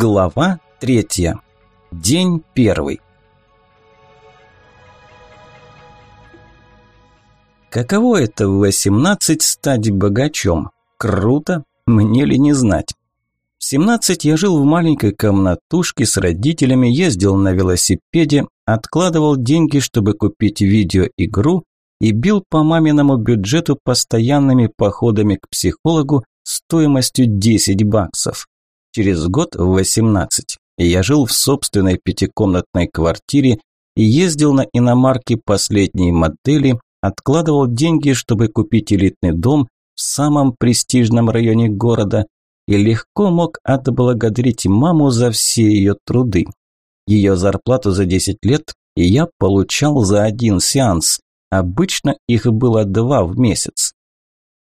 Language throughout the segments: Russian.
Глава третья. День первый. Каково это в 18 стать богачом? Круто, мне ли не знать. В 17 я жил в маленькой комнатушке с родителями, ездил на велосипеде, откладывал деньги, чтобы купить видеоигру и бил по маминому бюджету постоянными походами к психологу стоимостью 10 баксов. Через год, в 18, я жил в собственной пятикомнатной квартире и ездил на иномарке последней модели, откладывал деньги, чтобы купить элитный дом в самом престижном районе города и легко мог отблагодарить маму за все ее труды. Ее зарплату за 10 лет я получал за один сеанс. Обычно их было два в месяц.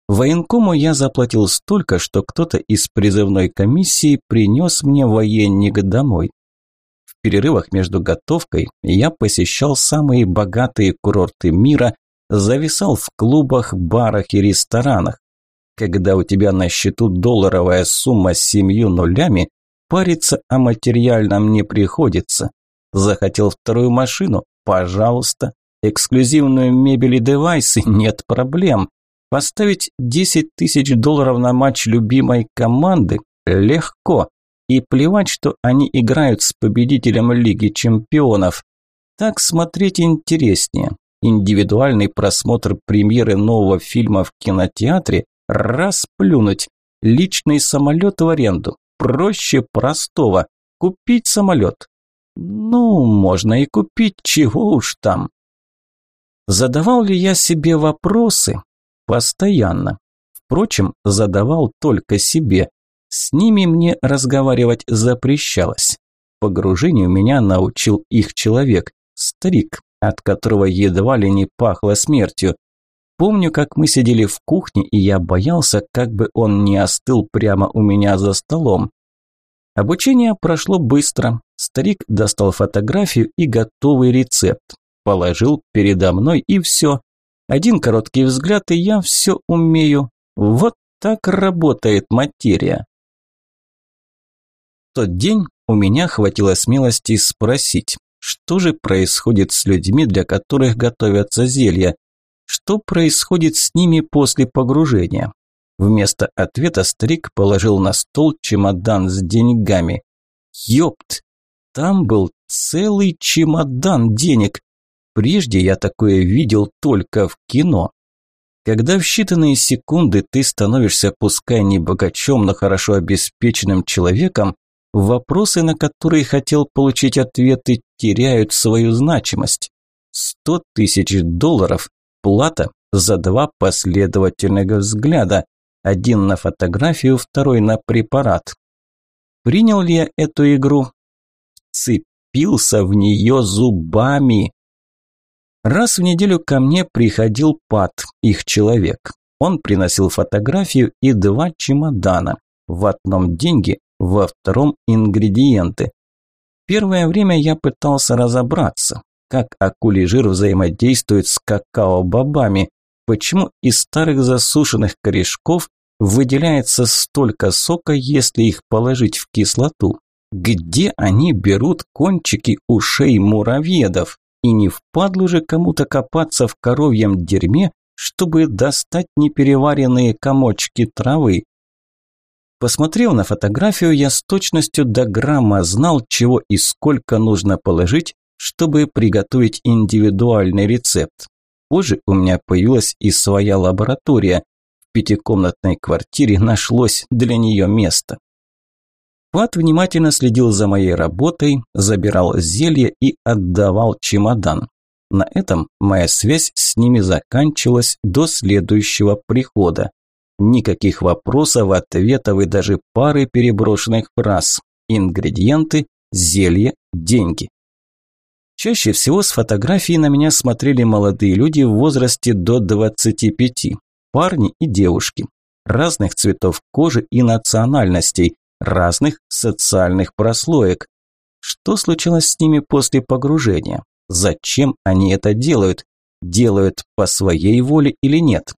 Военкому я заплатил столько, что кто-то из призывной комиссии принес мне военник домой. В перерывах между готовкой я посещал самые богатые курорты мира, зависал в клубах, барах и ресторанах. Когда у тебя на счету долларовая сумма с семью нулями, париться о материальном не приходится. Захотел вторую машину? Пожалуйста. Эксклюзивную мебель и девайсы? Нет проблем. Поставить 10 тысяч долларов на матч любимой команды легко. И плевать, что они играют с победителем Лиги чемпионов. Так смотреть интереснее. Индивидуальный просмотр премьеры нового фильма в кинотеатре – расплюнуть. Личный самолет в аренду. Проще простого. Купить самолет. Ну, можно и купить, чего уж там. Задавал ли я себе вопросы? Постоянно. Впрочем, задавал только себе. С ними мне разговаривать запрещалось. Погружению меня научил их человек, старик, от которого едва ли не пахло смертью. Помню, как мы сидели в кухне, и я боялся, как бы он не остыл прямо у меня за столом. Обучение прошло быстро. Старик достал фотографию и готовый рецепт. Положил передо мной и все. Один короткий взгляд, и я все умею. Вот так работает материя. В тот день у меня хватило смелости спросить, что же происходит с людьми, для которых готовятся зелья? Что происходит с ними после погружения? Вместо ответа старик положил на стол чемодан с деньгами. Ёпт! Там был целый чемодан денег. Прежде я такое видел только в кино. Когда в считанные секунды ты становишься пускай не богачом, но хорошо обеспеченным человеком, вопросы, на которые хотел получить ответы, теряют свою значимость. Сто тысяч долларов – плата за два последовательных взгляда. Один на фотографию, второй на препарат. Принял ли я эту игру? Цепился в нее зубами. Раз в неделю ко мне приходил Пат, их человек. Он приносил фотографию и два чемодана. В одном деньги, во втором ингредиенты. Первое время я пытался разобраться, как акулий жир взаимодействует с какао-бобами, почему из старых засушенных корешков выделяется столько сока, если их положить в кислоту. Где они берут кончики ушей муравьедов? И не впадло же кому-то копаться в коровьем дерьме, чтобы достать непереваренные комочки травы. Посмотрев на фотографию, я с точностью до грамма знал, чего и сколько нужно положить, чтобы приготовить индивидуальный рецепт. Позже у меня появилась и своя лаборатория. В пятикомнатной квартире нашлось для нее место. Пат внимательно следил за моей работой, забирал зелье и отдавал чемодан. На этом моя связь с ними заканчивалась до следующего прихода. Никаких вопросов, ответов и даже пары переброшенных фраз. Ингредиенты, зелье, деньги. Чаще всего с фотографии на меня смотрели молодые люди в возрасте до 25. Парни и девушки. Разных цветов кожи и национальностей разных социальных прослоек. Что случилось с ними после погружения? Зачем они это делают? Делают по своей воле или нет?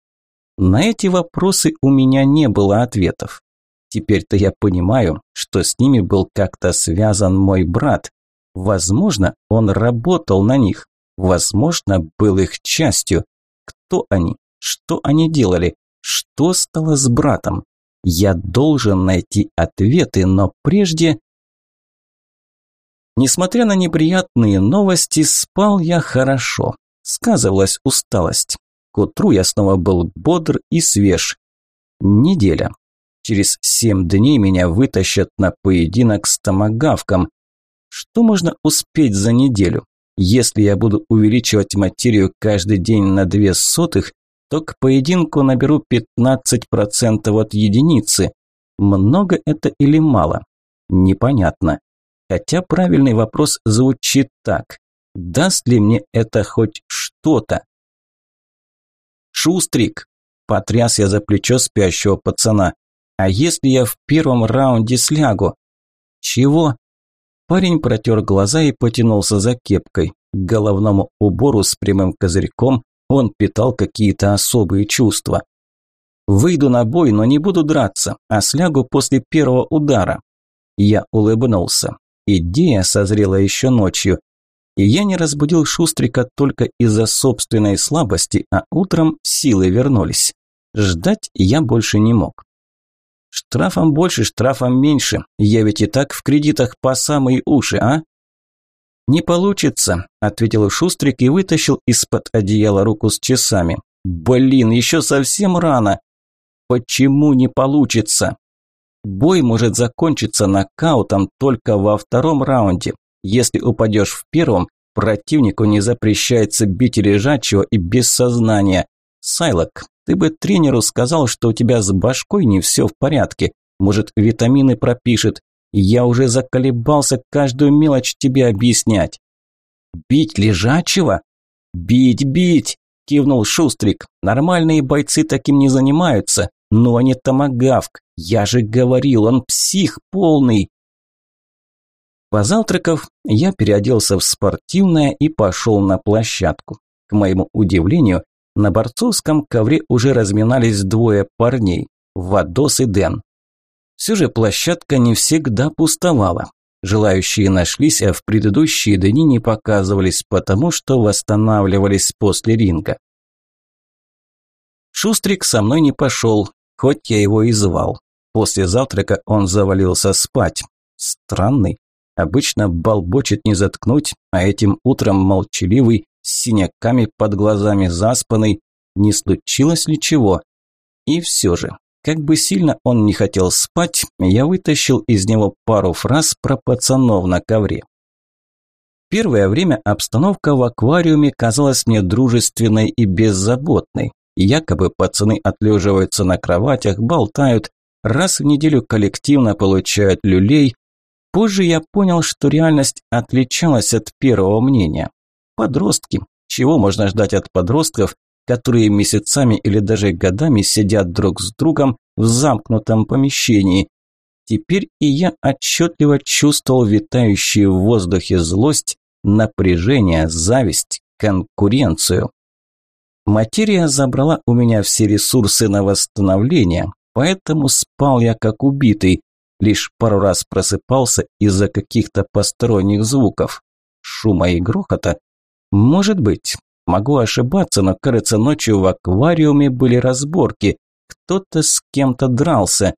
На эти вопросы у меня не было ответов. Теперь-то я понимаю, что с ними был как-то связан мой брат. Возможно, он работал на них. Возможно, был их частью. Кто они? Что они делали? Что стало с братом? Я должен найти ответы, но прежде... Несмотря на неприятные новости, спал я хорошо. Сказывалась усталость. К утру я снова был бодр и свеж. Неделя. Через семь дней меня вытащат на поединок с томогавком. Что можно успеть за неделю? Если я буду увеличивать материю каждый день на две сотых, то к поединку наберу 15% от единицы. Много это или мало? Непонятно. Хотя правильный вопрос звучит так. Даст ли мне это хоть что-то? «Шустрик!» – потряс я за плечо спящего пацана. А если я в первом раунде слягу? Чего? Парень протер глаза и потянулся за кепкой. К головному убору с прямым козырьком он питал какие-то особые чувства. Выйду на бой, но не буду драться, а слягу после первого удара. Я улыбнулся. Идея созрела еще ночью. И я не разбудил Шустрика только из-за собственной слабости, а утром силы вернулись. Ждать я больше не мог. Штрафом больше, штрафом меньше. Я ведь и так в кредитах по самые уши, а? Не получится, ответил Шустрик и вытащил из-под одеяла руку с часами. Блин, еще совсем рано. Почему не получится? Бой может закончиться нокаутом только во втором раунде. Если упадешь в первом, противнику не запрещается бить лежачего и без сознания. Сайлок, ты бы тренеру сказал, что у тебя с башкой не все в порядке. Может, витамины пропишет. Я уже заколебался каждую мелочь тебе объяснять. Бить лежачего? Бить, бить, кивнул Шустрик. Нормальные бойцы таким не занимаются. Но не томагавк. Я же говорил, он псих полный. Позавтракав, я переоделся в спортивное и пошел на площадку. К моему удивлению, на борцовском ковре уже разминались двое парней – Вадос и Дэн. Все же площадка не всегда пустовала. Желающие нашлись, а в предыдущие дни не показывались, потому что восстанавливались после ринга. Шустрик со мной не пошел, хоть я его и звал. После завтрака он завалился спать. Странный. Обычно болбочет не заткнуть, а этим утром молчаливый с синяками под глазами заспанный, не случилось ли чего. И все же, как бы сильно он не хотел спать, я вытащил из него пару фраз про пацанов на ковре. Первое время обстановка в аквариуме казалась мне дружественной и беззаботной. Якобы пацаны отлеживаются на кроватях, болтают, раз в неделю коллективно получают люлей. Позже я понял, что реальность отличалась от первого мнения. Подростки. Чего можно ждать от подростков, которые месяцами или даже годами сидят друг с другом в замкнутом помещении? Теперь и я отчетливо чувствовал витающую в воздухе злость, напряжение, зависть, конкуренцию. Материя забрала у меня все ресурсы на восстановление, поэтому спал я как убитый, лишь пару раз просыпался из-за каких-то посторонних звуков, шума и грохота, может быть. Могу ошибаться, но, кажется, ночью в аквариуме были разборки. Кто-то с кем-то дрался.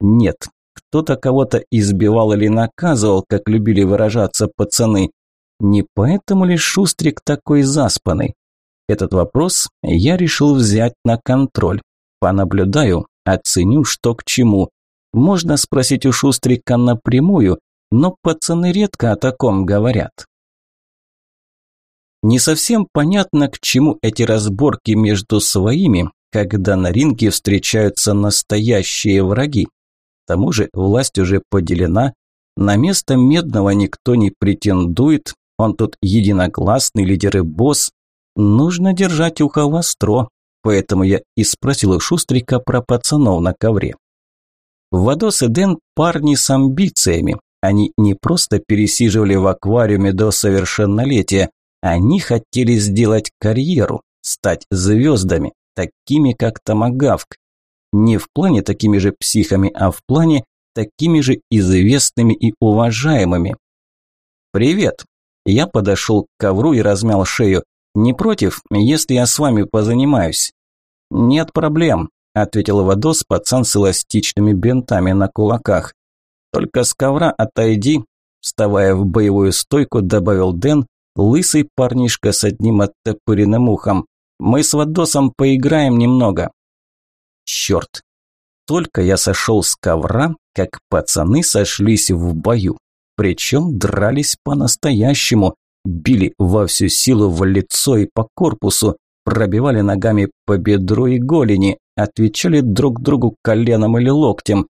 Нет, кто-то кого-то избивал или наказывал, как любили выражаться пацаны. Не поэтому ли Шустрик такой заспанный? Этот вопрос я решил взять на контроль. Понаблюдаю, оценю, что к чему. Можно спросить у Шустрика напрямую, но пацаны редко о таком говорят. Не совсем понятно, к чему эти разборки между своими, когда на ринге встречаются настоящие враги. К тому же власть уже поделена, на место Медного никто не претендует, он тут единогласный лидер и босс. Нужно держать ухо востро, поэтому я и спросил у Шустрика про пацанов на ковре. Вадос и Дэн парни с амбициями. Они не просто пересиживали в аквариуме до совершеннолетия, они хотели сделать карьеру, стать звездами, такими как Томагавк. Не в плане такими же психами, а в плане такими же известными и уважаемыми. «Привет!» Я подошел к ковру и размял шею. «Не против, если я с вами позанимаюсь?» «Нет проблем», – ответил Вадос, пацан с эластичными бинтами на кулаках. «Только с ковра отойди», – вставая в боевую стойку, добавил Дэн, лысый парнишка с одним оттопыренным ухом. «Мы с Вадосом поиграем немного». Черт! Только я сошел с ковра, как пацаны сошлись в бою. Причем дрались по-настоящему, били во всю силу в лицо и по корпусу, пробивали ногами по бедру и голени, отвечали друг другу коленом или локтем.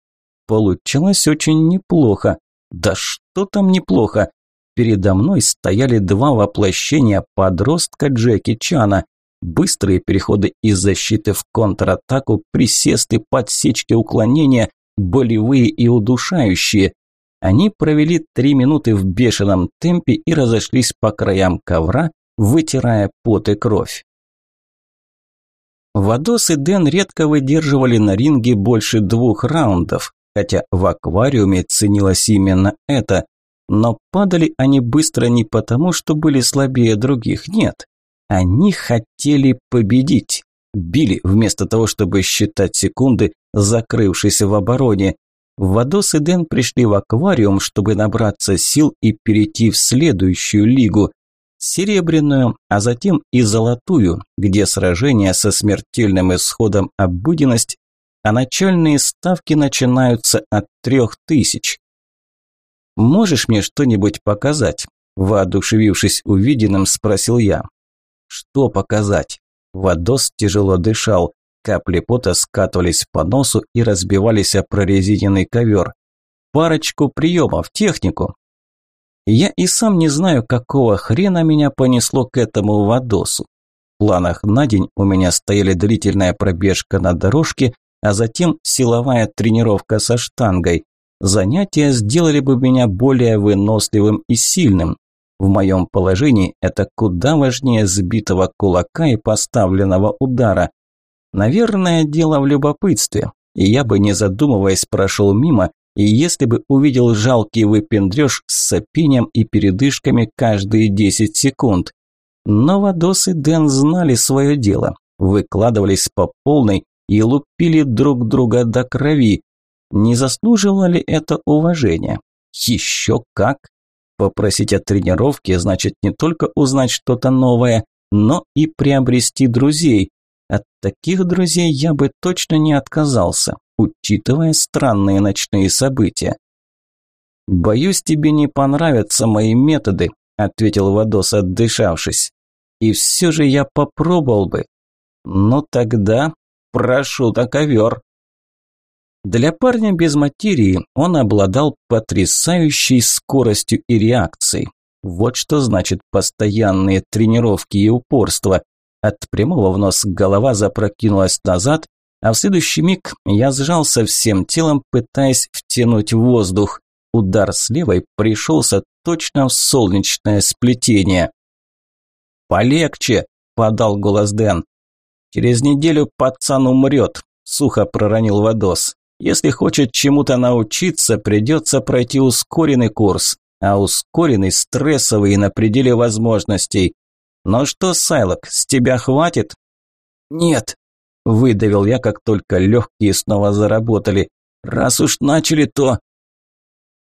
Получилось очень неплохо. Да что там неплохо? Передо мной стояли два воплощения подростка Джеки Чана. Быстрые переходы из защиты в контратаку, присесты, подсечки, уклонения, болевые и удушающие. Они провели три минуты в бешеном темпе и разошлись по краям ковра, вытирая пот и кровь. Вадос и Дэн редко выдерживали на ринге больше двух раундов, хотя в аквариуме ценилось именно это. Но падали они быстро не потому, что были слабее других, нет. Они хотели победить. Били вместо того, чтобы считать секунды, закрывшись в обороне. Вадос и Дэн пришли в аквариум, чтобы набраться сил и перейти в следующую лигу. Серебряную, а затем и золотую, где сражения со смертельным исходом обыденность, а начальные ставки начинаются от трех тысяч. «Можешь мне что-нибудь показать?» Воодушевившись увиденным, спросил я. «Что показать?» Вадос тяжело дышал. Капли пота скатывались по носу и разбивались о прорезиненный ковер. Парочку приемов, технику. Я и сам не знаю, какого хрена меня понесло к этому Вадосу. В планах на день у меня стояли длительная пробежка на дорожке, а затем силовая тренировка со штангой. Занятия сделали бы меня более выносливым и сильным. В моем положении это куда важнее сбитого кулака и поставленного удара. Наверное, дело в любопытстве. И я бы, не задумываясь, прошел мимо, и если бы увидел жалкий выпендрёж с сопением и передышками каждые 10 секунд. Но Вадос и Дэн знали свое дело, выкладывались по полной и лупили друг друга до крови. Не заслуживало ли это уважения? Еще как! Попросить о тренировке значит не только узнать что-то новое, но и приобрести друзей, от таких друзей я бы точно не отказался, учитывая странные ночные события. «Боюсь, тебе не понравятся мои методы», – ответил Вадос, отдышавшись. «И все же я попробовал бы». «Ну тогда прошу на ковер». Для парня без материи он обладал потрясающей скоростью и реакцией. Вот что значит постоянные тренировки и упорство. От прямого в нос голова запрокинулась назад, а в следующий миг я сжался всем телом, пытаясь втянуть воздух. Удар с левой пришелся точно в солнечное сплетение. «Полегче!» – подал голос Дэн. «Через неделю пацан умрет», – сухо проронил Вадос. «Если хочет чему-то научиться, придется пройти ускоренный курс, а ускоренный стрессовый на пределе возможностей. «Ну что, Сайлок, с тебя хватит?» «Нет», – выдавил я, как только легкие снова заработали. «Раз уж начали, то...»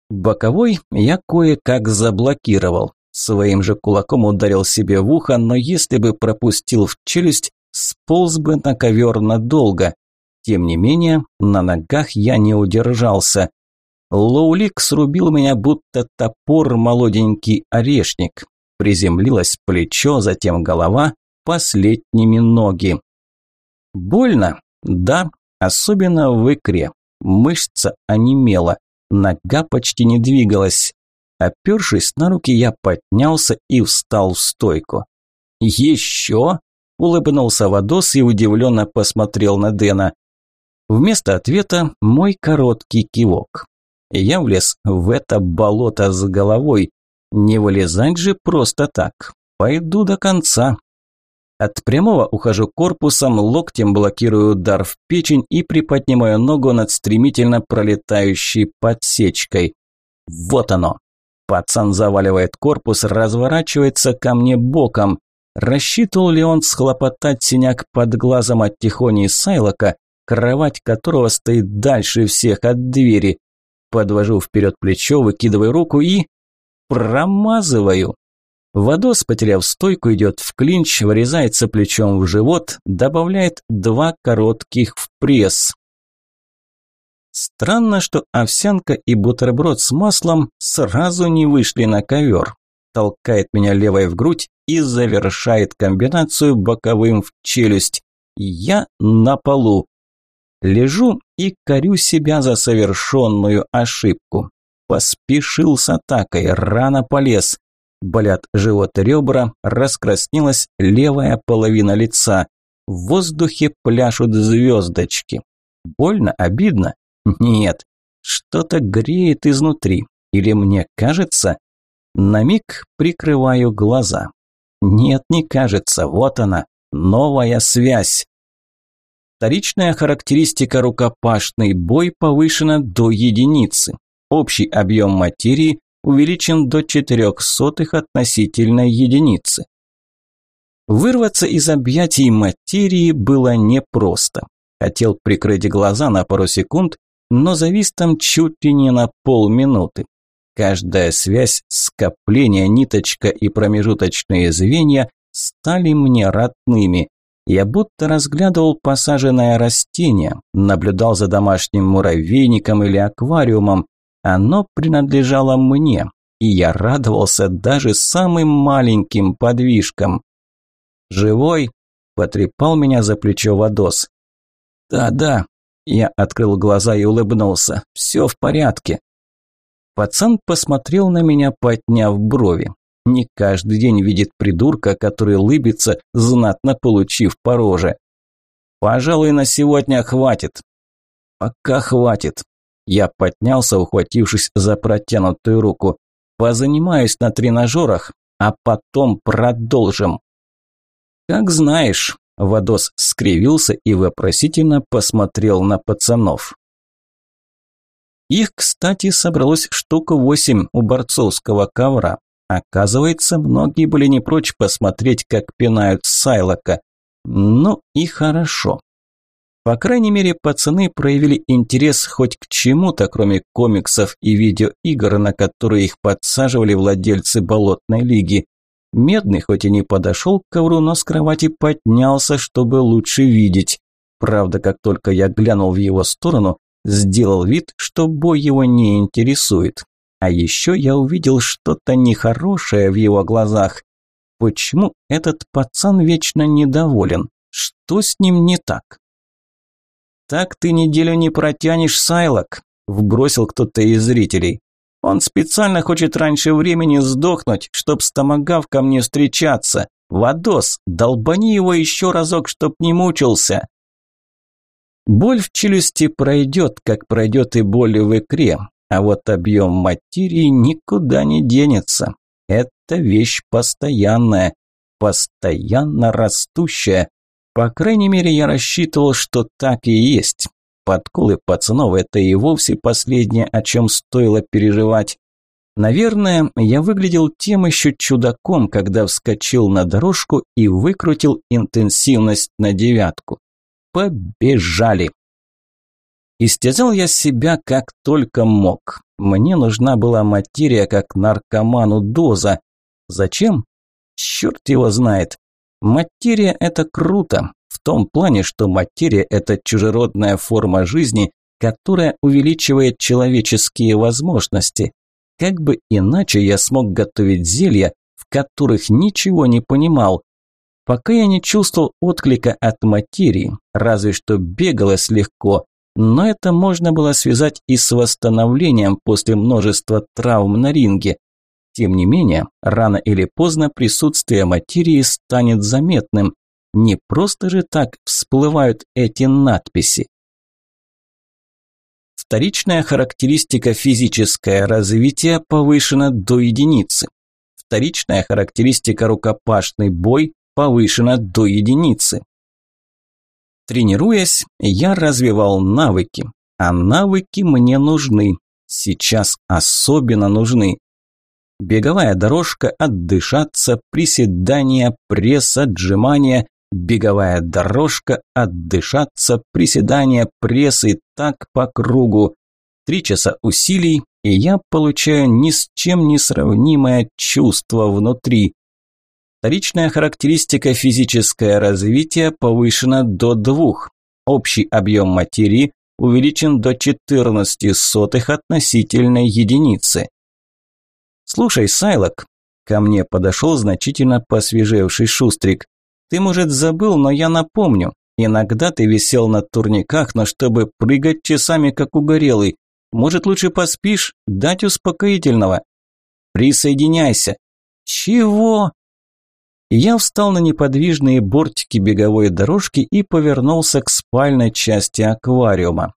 Боковой я кое-как заблокировал. Своим же кулаком ударил себе в ухо, но если бы пропустил в челюсть, сполз бы на ковер надолго. Тем не менее, на ногах я не удержался. Лоулик срубил меня, будто топор молоденький орешник. Приземлилось плечо, затем голова, последними ноги. Больно? Да, особенно в икре. Мышца онемела, нога почти не двигалась. Опершись на руки, я поднялся и встал в стойку. «Еще?» – улыбнулся Вадос и удивленно посмотрел на Дэна. Вместо ответа мой короткий кивок. Я влез в это болото с головой, не вылезать же просто так. Пойду до конца. От прямого ухожу корпусом, локтем блокирую удар в печень и приподнимаю ногу над стремительно пролетающей подсечкой. Вот оно. Пацан заваливает корпус, разворачивается ко мне боком. Рассчитывал ли он схлопотать синяк под глазом от Тихони Сайлока, кровать которого стоит дальше всех от двери? Подвожу вперед плечо, выкидываю руку и... Промазываю. Вадос, потеряв стойку, идет в клинч, врезается плечом в живот, добавляет два коротких в пресс. Странно, что овсянка и бутерброд с маслом сразу не вышли на ковер. Толкает меня левой в грудь и завершает комбинацию боковым в челюсть. Я на полу. Лежу и корю себя за совершенную ошибку. Поспешил с атакой, рано полез. Болят живот ребра, раскраснелась левая половина лица. В воздухе пляшут звездочки. Больно, обидно? Нет, что-то греет изнутри. Или мне кажется? На миг прикрываю глаза. Нет, не кажется, вот она, новая связь. Вторичная характеристика рукопашный бой повышена до единицы. Общий объем материи увеличен до четырех сотых относительно единицы. Вырваться из объятий материи было непросто. Хотел прикрыть глаза на пару секунд, но завис там чуть ли не на полминуты. Каждая связь, скопление, ниточка и промежуточные звенья стали мне родными. Я будто разглядывал посаженное растение, наблюдал за домашним муравейником или аквариумом, оно принадлежало мне, и я радовался даже самым маленьким подвижкам. «Живой?» – потрепал меня за плечо Вадос. «Да-да», – я открыл глаза и улыбнулся. «Все в порядке». Пацан посмотрел на меня, подняв брови. Не каждый день видит придурка, который лыбится, знатно получив по роже. «Пожалуй, на сегодня хватит». «Пока хватит», я поднялся, ухватившись за протянутую руку. Позанимаюсь на тренажерах, а потом продолжим. Как знаешь, Вадос скривился и вопросительно посмотрел на пацанов. Их, кстати, собралось штук восемь у борцовского ковра. Оказывается, многие были не прочь посмотреть, как пинают Сайлока. Ну и хорошо. По крайней мере, пацаны проявили интерес хоть к чему-то, кроме комиксов и видеоигр, на которые их подсаживали владельцы болотной лиги. Медный хоть и не подошел к ковру, но с кровати поднялся, чтобы лучше видеть. Правда, как только я глянул в его сторону, сделал вид, что бой его не интересует. А еще я увидел что-то нехорошее в его глазах. Почему этот пацан вечно недоволен? Что с ним не так? «Так ты неделю не протянешь, Сайлок», – вбросил кто-то из зрителей. «Он специально хочет раньше времени сдохнуть, чтоб с томогавком не встречаться. Вадос, долбани его еще разок, чтоб не мучился». Боль в челюсти пройдет, как пройдет и боль в икре, а вот объем материи никуда не денется. Это вещь постоянная, постоянно растущая, по крайней мере, я рассчитывал, что так и есть. Подколы пацанов – это и вовсе последнее, о чем стоило переживать. Наверное, я выглядел тем еще чудаком, когда вскочил на дорожку и выкрутил интенсивность на девятку. Побежали. Истязал я себя как только мог. Мне нужна была материя, как наркоману доза. Зачем? Черт его знает. Материя – это круто, в том плане, что материя – это чужеродная форма жизни, которая увеличивает человеческие возможности. Как бы иначе я смог готовить зелья, в которых ничего не понимал. Пока я не чувствовал отклика от материи, разве что бегалось легко, но это можно было связать и с восстановлением после множества травм на ринге. Тем не менее, рано или поздно присутствие материи станет заметным. Не просто же так всплывают эти надписи. Вторичная характеристика физическое развитие повышена до единицы. Вторичная характеристика рукопашный бой повышена до единицы. Тренируясь, я развивал навыки, а навыки мне нужны, сейчас особенно нужны. Беговая дорожка, отдышаться, приседания, пресс, отжимания, беговая дорожка, отдышаться, приседания, пресс и так по кругу. Три часа усилий, и я получаю ни с чем не сравнимое чувство внутри. Вторичная характеристика физическое развитие повышена до двух. Общий объем материи увеличен до 14 сотых относительной единицы. «Слушай, Сайлок», – ко мне подошел значительно посвежевший шустрик, – «ты, может, забыл, но я напомню. Иногда ты висел на турниках, но чтобы прыгать часами, как угорелый. Может, лучше поспишь? Дать успокоительного?» «Присоединяйся». «Чего?» Я встал на неподвижные бортики беговой дорожки и повернулся к спальной части аквариума.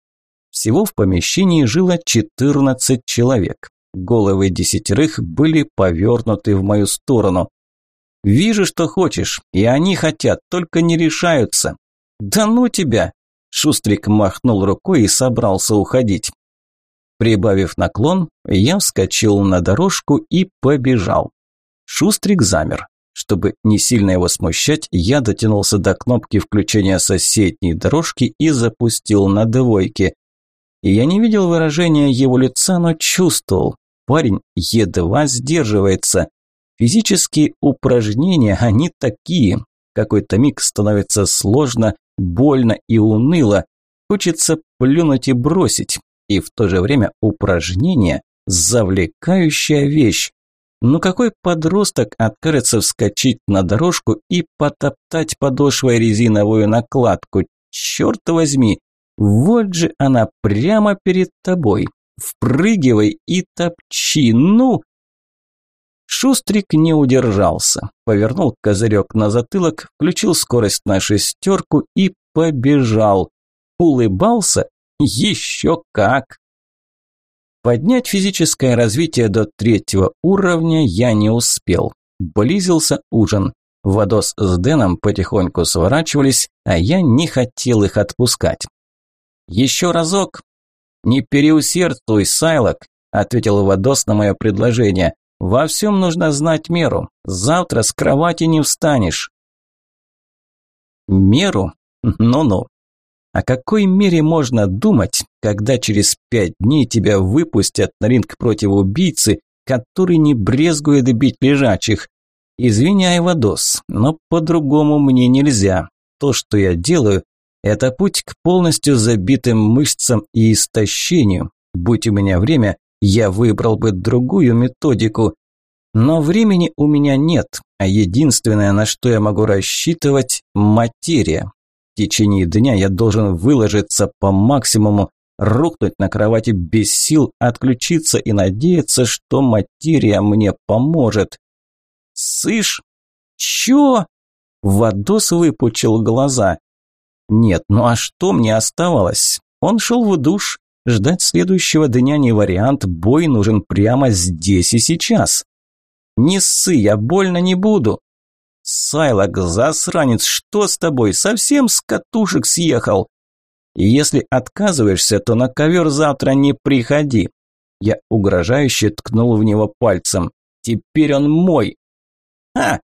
Всего в помещении жило 14 человек. Головы десятерых были повернуты в мою сторону. «Вижу, что хочешь, и они хотят, только не решаются». «Да ну тебя!» Шустрик махнул рукой и собрался уходить. Прибавив наклон, я вскочил на дорожку и побежал. Шустрик замер. Чтобы не сильно его смущать, я дотянулся до кнопки включения соседней дорожки и запустил на двойке. Я не видел выражения его лица, но чувствовал. Парень едва сдерживается. Физические упражнения, они такие. Какой-то миг становится сложно, больно и уныло. Хочется плюнуть и бросить. И в то же время упражнение – завлекающая вещь. Ну какой подросток откажется вскочить на дорожку и потоптать подошвой резиновую накладку? Черт возьми, вот же она прямо перед тобой. Впрыгивай и топчи, ну! Шустрик не удержался, повернул козырек на затылок, включил скорость на шестерку и побежал. Улыбался? Еще как! Поднять физическое развитие до третьего уровня я не успел. Близился ужин. Вадос с Дэном потихоньку сворачивались, а я не хотел их отпускать. «Еще разок!» «Не переусердствуй, Сайлок», – ответил Вадос на мое предложение. «Во всем нужно знать меру. Завтра с кровати не встанешь». «Меру? Ну-ну. О какой мере можно думать, когда через пять дней тебя выпустят на ринг против убийцы, который не брезгует бить лежачих? Извиняй, Вадос, но по-другому мне нельзя. То, что я делаю, это путь к полностью забитым мышцам и истощению. Будь у меня время, я выбрал бы другую методику. Но времени у меня нет, а единственное, на что я могу рассчитывать – материя. Течение дня я должен выложиться по максимуму, рухнуть на кровати без сил, отключиться и надеяться, что материя мне поможет. «Сышь? Чё?» Вадос выпучил глаза. Нет, ну а что мне оставалось? Он шел в душ. Ждать следующего дня не вариант, бой нужен прямо здесь и сейчас. Не ссы, я больно не буду. Сайлок, засранец, что с тобой? Совсем с катушек съехал? Если отказываешься, то на ковер завтра не приходи. Я угрожающе ткнул в него пальцем. Теперь он мой. А,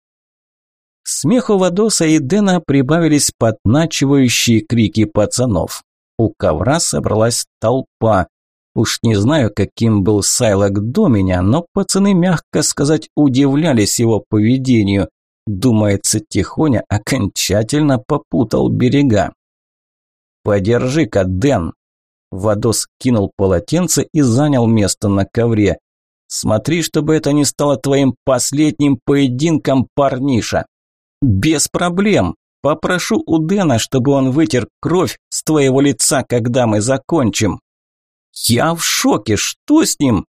смеху Вадоса и Дэна прибавились подначивающие крики пацанов. У ковра собралась толпа. Уж не знаю, каким был Сайлок до меня, но пацаны, мягко сказать, удивлялись его поведению. Думается, Тихоня окончательно попутал берега. «Подержи-ка, Дэн!» Вадос кинул полотенце и занял место на ковре. «Смотри, чтобы это не стало твоим последним поединком, парниша!» «Без проблем. Попрошу у Дэна, чтобы он вытер кровь с твоего лица, когда мы закончим». «Я в шоке. Что с ним?»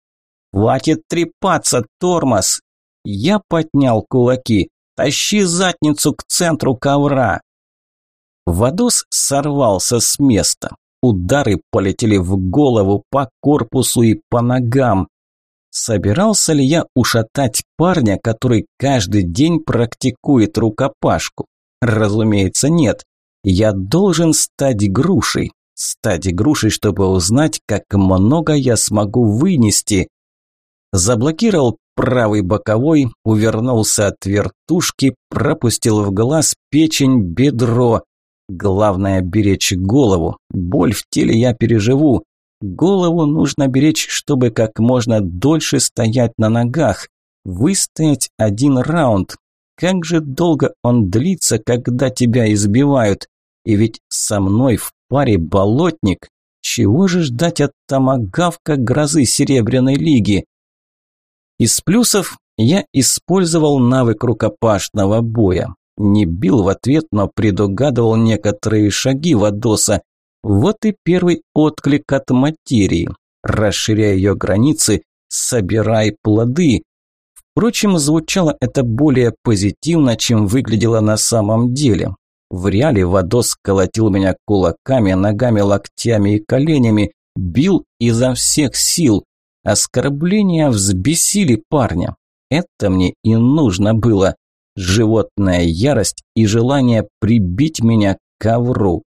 «Хватит трепаться, тормоз!» Я поднял кулаки. «Тащи задницу к центру ковра!» Вадос сорвался с места. Удары полетели в голову, по корпусу и по ногам. Собирался ли я ушатать парня, который каждый день практикует рукопашку? Разумеется, нет. Я должен стать грушей. Стать грушей, чтобы узнать, как много я смогу вынести. Заблокировал правый боковой, увернулся от вертушки, пропустил в глаз печень, бедро. Главное – беречь голову. Боль в теле я переживу. Голову нужно беречь, чтобы как можно дольше стоять на ногах. Выстоять один раунд. Как же долго он длится, когда тебя избивают. И ведь со мной в паре болотник. Чего же ждать от томагавка грозы Серебряной Лиги? Из плюсов я использовал навык рукопашного боя. Не бил в ответ, но предугадывал некоторые шаги Вадоса. Вот и первый отклик от материи. Расширяя ее границы, собирай плоды. Впрочем, звучало это более позитивно, чем выглядело на самом деле. В реале Вадос колотил меня кулаками, ногами, локтями и коленями, бил изо всех сил. Оскорбления взбесили парня. Это мне и нужно было. Животная ярость и желание прибить меня к ковру.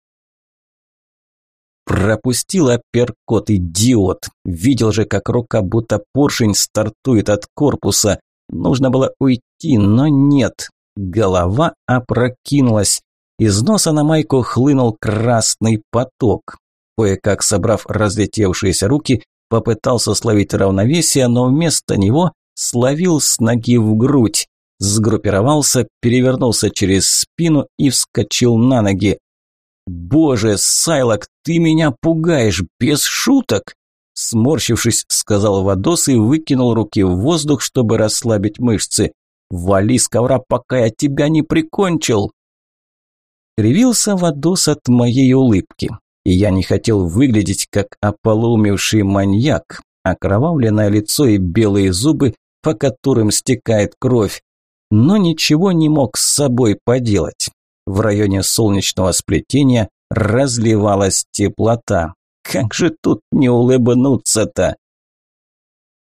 Пропустил апперкот, идиот. Видел же, как рука будто поршень стартует от корпуса. Нужно было уйти, но нет. Голова опрокинулась. Из носа на майку хлынул красный поток. Кое-как собрав разлетевшиеся руки, Попытался словить равновесие, но вместо него словил с ноги в грудь. Сгруппировался, перевернулся через спину и вскочил на ноги. «Боже, Сайлок, ты меня пугаешь, без шуток!» Сморщившись, сказал Вадос и выкинул руки в воздух, чтобы расслабить мышцы. «Вали с ковра, пока я тебя не прикончил!» Кривился Вадос от моей улыбки и я не хотел выглядеть как ополоумевший маньяк, окровавленное лицо и белые зубы, по которым стекает кровь. Но ничего не мог с собой поделать. В районе солнечного сплетения разливалась теплота. Как же тут не улыбнуться-то?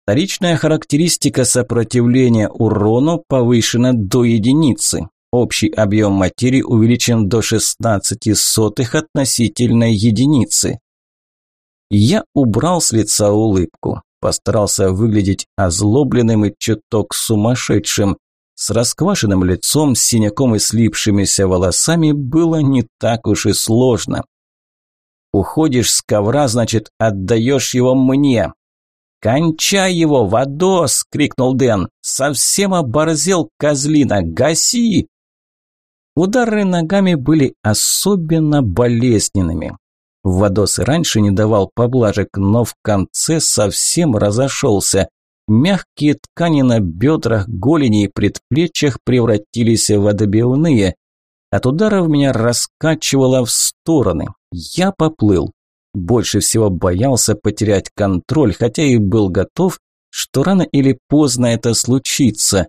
Вторичная характеристика сопротивления урону повышена до единицы. Общий объем материи увеличен до 16 сотых относительной единицы. Я убрал с лица улыбку, постарался выглядеть озлобленным и чуток сумасшедшим. С расквашенным лицом, синяком и слипшимися волосами было не так уж и сложно. «Уходишь с ковра, значит, отдаешь его мне», «Кончай его, Вадос!» – крикнул Дэн. «Совсем оборзел козлина! Гаси!» Удары ногами были особенно болезненными. Вадос раньше не давал поблажек, но в конце совсем разошелся. Мягкие ткани на бедрах, голени и предплечьях превратились в водобивные. От ударов меня раскачивало в стороны. Я поплыл. Больше всего боялся потерять контроль, хотя и был готов, что рано или поздно это случится.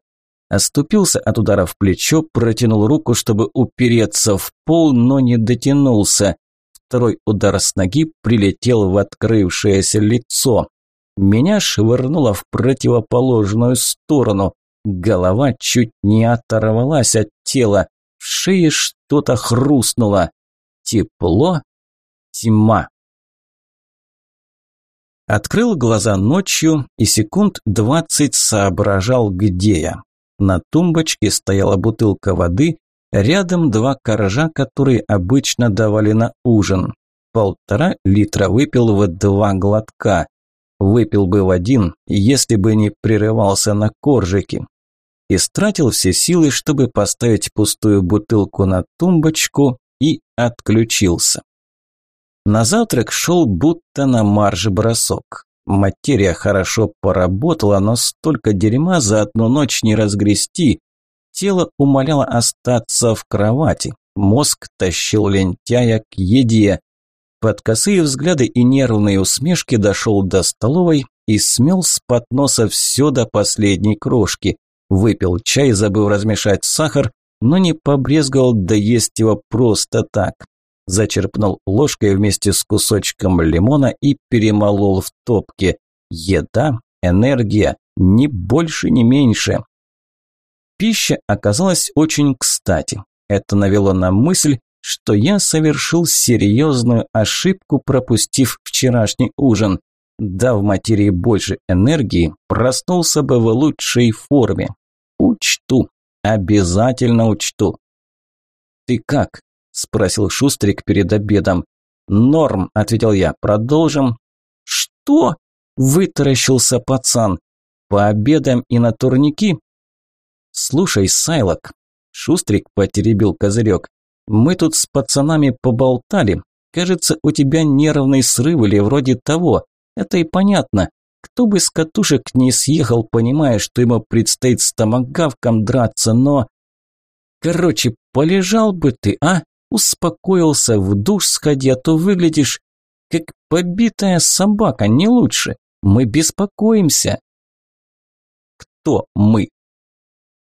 Оступился от удара в плечо, протянул руку, чтобы упереться в пол, но не дотянулся. Второй удар с ноги прилетел в открывшееся лицо. Меня швырнуло в противоположную сторону. Голова чуть не оторвалась от тела. В шее что-то хрустнуло. Тепло, тьма. Открыл глаза ночью и секунд двадцать соображал, где я. На тумбочке стояла бутылка воды, рядом два коржа, которые обычно давали на ужин. Полтора литра выпил в два глотка. Выпил бы в один, если бы не прерывался на коржики. Истратил все силы, чтобы поставить пустую бутылку на тумбочку и отключился. На завтрак шел будто на марш-бросок. Материя хорошо поработала, но столько дерьма за одну ночь не разгрести. Тело умоляло остаться в кровати. Мозг тащил лентяя к еде. Под косые взгляды и нервные усмешки дошел до столовой и смел с подноса все до последней крошки. Выпил чай, забыв размешать сахар, но не побрезговал доесть его просто так зачерпнул ложкой вместе с кусочком лимона и перемолол в топке. Еда энергия, ни больше, ни меньше. Пища оказалась очень кстати. Это навело на мысль, что я совершил серьезную ошибку, пропустив вчерашний ужин. Дав материи больше энергии, проснулся бы в лучшей форме. Учту, обязательно учту. «Ты как?» – спросил Шустрик перед обедом. «Норм», – ответил я. «Продолжим». «Что?» – вытаращился пацан. «Пообедаем и на турники?» «Слушай, Сайлок», – Шустрик потеребил козырек. «Мы тут с пацанами поболтали. Кажется, у тебя нервный срыв или вроде того. Это и понятно. Кто бы с катушек не съехал, понимая, что ему предстоит с томагавком драться, но... Короче, полежал бы ты, а? Успокоился, в душ сходи, а то выглядишь как побитая собака, не лучше. Мы беспокоимся. Кто мы?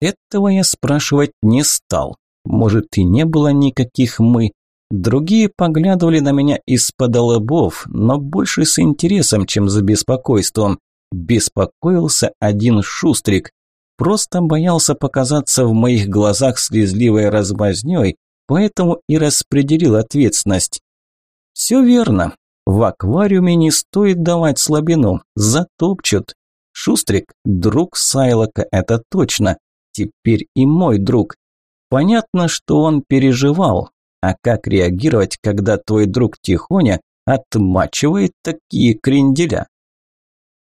Этого я спрашивать не стал. Может, и не было никаких «мы». Другие поглядывали на меня из-под лобов, но больше с интересом, чем за беспокойством. Беспокоился один шустрик. Просто боялся показаться в моих глазах слезливой размазнёй, поэтому и распределил ответственность. Все верно. В аквариуме не стоит давать слабину, затопчут. Шустрик – друг Сайлока, это точно. Теперь и мой друг. Понятно, что он переживал, а как реагировать, когда твой друг Тихоня отмачивает такие кренделя?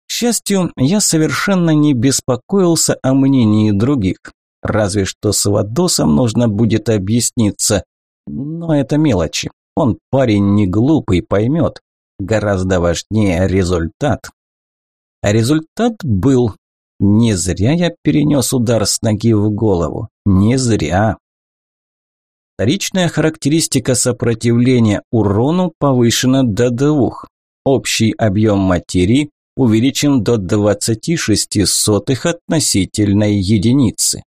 К счастью, я совершенно не беспокоился о мнении других. Разве что с Вадосом нужно будет объясниться. Но это мелочи. Он парень не глупый, поймет. Гораздо важнее результат. А результат был. Не зря я перенес удар с ноги в голову. Не зря. Вторичная характеристика сопротивления урону повышена до 2. Общий объем материи увеличен до 26 сотых относительной единицы.